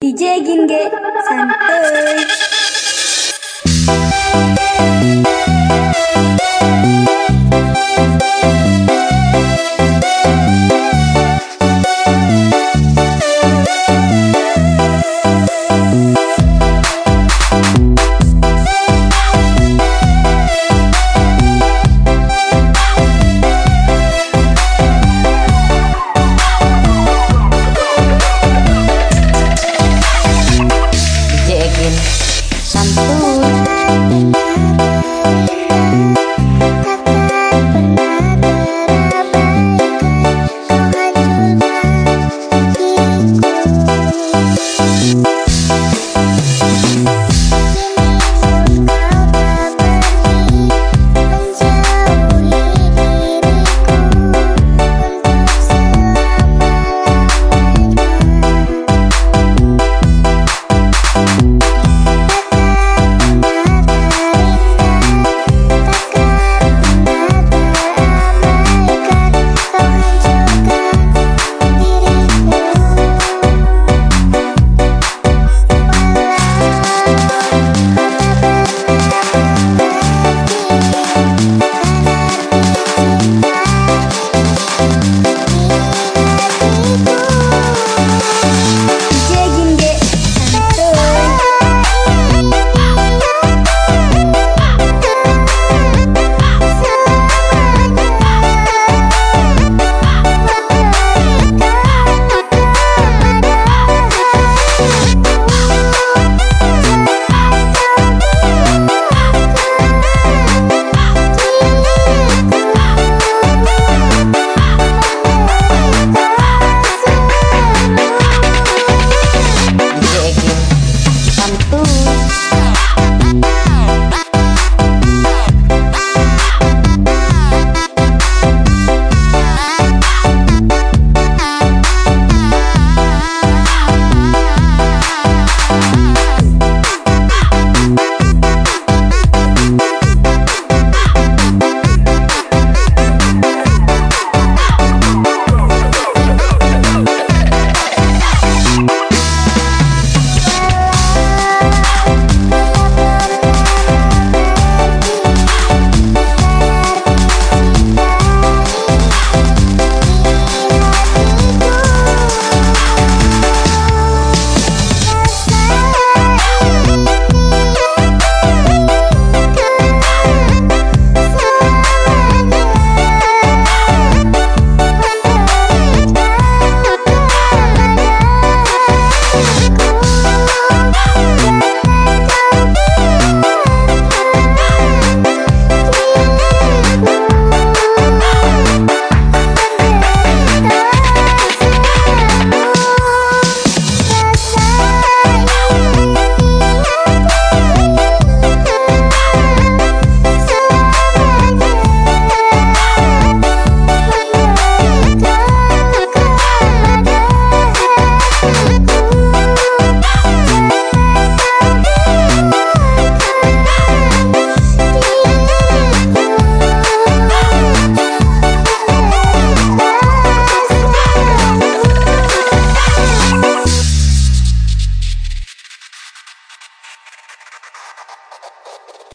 DJ Ginge Santoy.